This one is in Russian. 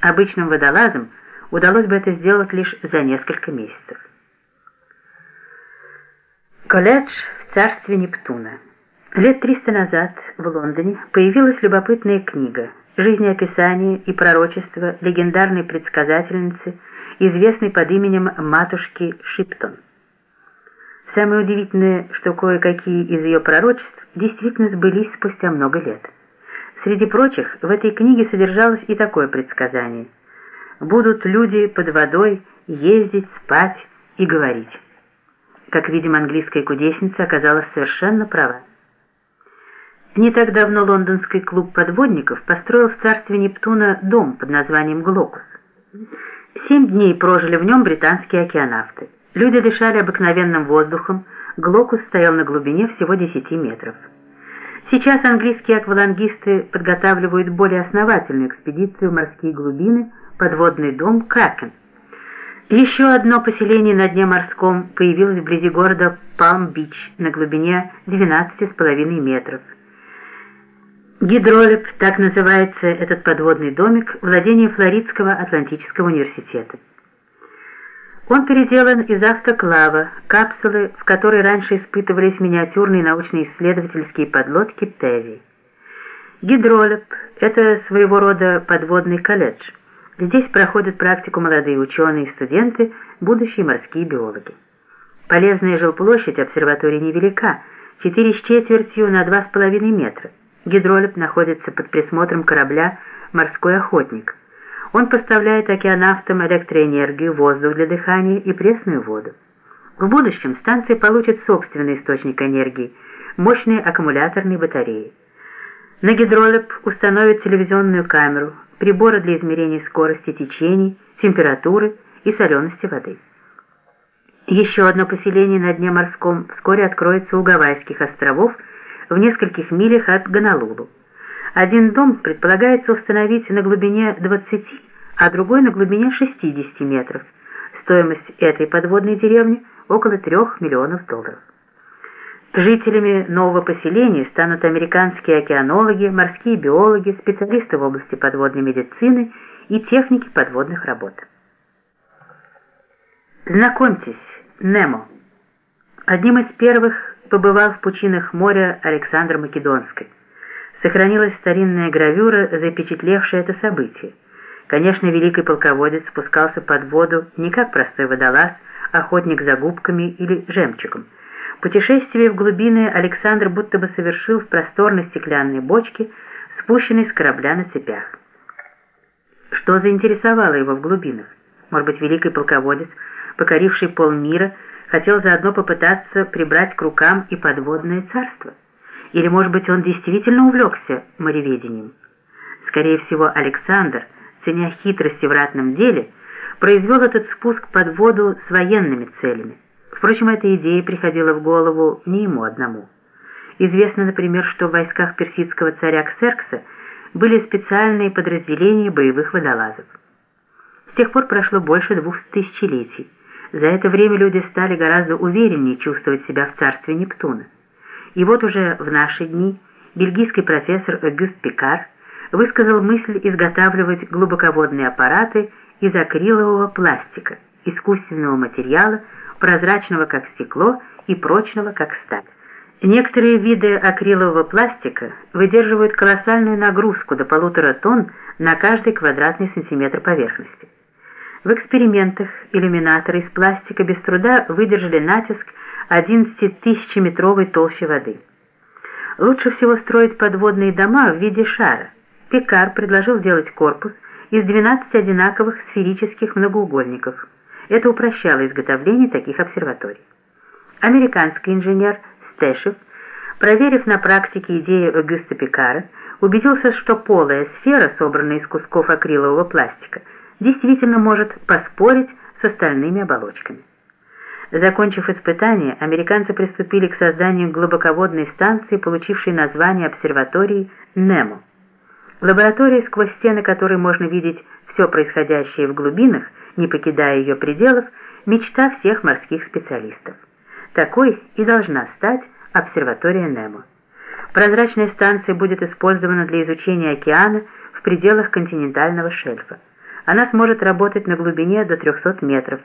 Обычным водолазам удалось бы это сделать лишь за несколько месяцев. Колледж в царстве Нептуна. Лет 300 назад в Лондоне появилась любопытная книга «Жизнеописание и пророчество легендарной предсказательницы, известной под именем матушки Шиптон». Самое удивительное, что кое-какие из ее пророчеств действительно сбылись спустя много лет. Среди прочих, в этой книге содержалось и такое предсказание. «Будут люди под водой ездить, спать и говорить». Как видим, английская кудесница оказалась совершенно права. Не так давно лондонский клуб подводников построил в царстве Нептуна дом под названием Глокус. Семь дней прожили в нем британские океанавты. Люди дышали обыкновенным воздухом, Глокус стоял на глубине всего 10 метров. Сейчас английские аквалангисты подготавливают более основательную экспедицию в морские глубины, подводный дом Кракен. Еще одно поселение на дне морском появилось вблизи города Палм-Бич на глубине 12,5 метров. Гидролеп, так называется этот подводный домик, владение Флоридского Атлантического университета. Он переделан из автоклава, капсулы, в которой раньше испытывались миниатюрные научно-исследовательские подлодки Теви. Гидролеп – это своего рода подводный колледж. Здесь проходят практику молодые ученые и студенты, будущие морские биологи. Полезная жилплощадь обсерватории невелика – 4 с четвертью на 2,5 метра. Гидролип находится под присмотром корабля «Морской охотник». Он поставляет океанавтам электроэнергию, воздух для дыхания и пресную воду. В будущем станция получит собственный источник энергии – мощные аккумуляторные батареи. На гидролип установят телевизионную камеру, приборы для измерения скорости течений, температуры и солености воды. Еще одно поселение на дне морском вскоре откроется у Гавайских островов – в нескольких милях от Гонолулу. Один дом предполагается установить на глубине 20, а другой на глубине 60 метров. Стоимость этой подводной деревни около 3 миллионов долларов. Жителями нового поселения станут американские океанологи, морские биологи, специалисты в области подводной медицины и техники подводных работ. Знакомьтесь, Немо. Одним из первых побывал в пучинах моря Александра Македонской. Сохранилась старинная гравюра, запечатлевшая это событие. Конечно, великий полководец спускался под воду не как простой водолаз, охотник за губками или жемчугом. Путешествие в глубины Александр будто бы совершил в просторной стеклянной бочке, спущенной с корабля на цепях. Что заинтересовало его в глубинах? Может быть, великий полководец, покоривший полмира, хотел заодно попытаться прибрать к рукам и подводное царство. Или, может быть, он действительно увлекся мореведением. Скорее всего, Александр, ценя хитрости в ратном деле, произвел этот спуск под воду с военными целями. Впрочем, эта идея приходила в голову не ему одному. Известно, например, что в войсках персидского царя Ксеркса были специальные подразделения боевых водолазов. С тех пор прошло больше двух тысячелетий. За это время люди стали гораздо увереннее чувствовать себя в царстве Нептуна. И вот уже в наши дни бельгийский профессор Гюст Пикар высказал мысль изготавливать глубоководные аппараты из акрилового пластика, искусственного материала, прозрачного как стекло и прочного как сталь. Некоторые виды акрилового пластика выдерживают колоссальную нагрузку до полутора тонн на каждый квадратный сантиметр поверхности. В экспериментах иллюминаторы из пластика без труда выдержали натиск 11-тысячеметровой толщи воды. Лучше всего строить подводные дома в виде шара. Пикар предложил сделать корпус из 12 одинаковых сферических многоугольников. Это упрощало изготовление таких обсерваторий. Американский инженер Стэшев, проверив на практике идею Огюста Пикара, убедился, что полая сфера, собранная из кусков акрилового пластика, действительно может поспорить с остальными оболочками. Закончив испытания, американцы приступили к созданию глубоководной станции, получившей название обсерватории Немо. Лаборатория, сквозь стены которой можно видеть все происходящее в глубинах, не покидая ее пределов, мечта всех морских специалистов. Такой и должна стать обсерватория Немо. Прозрачная станция будет использована для изучения океана в пределах континентального шельфа. она сможет работать на глубине до 300 метров,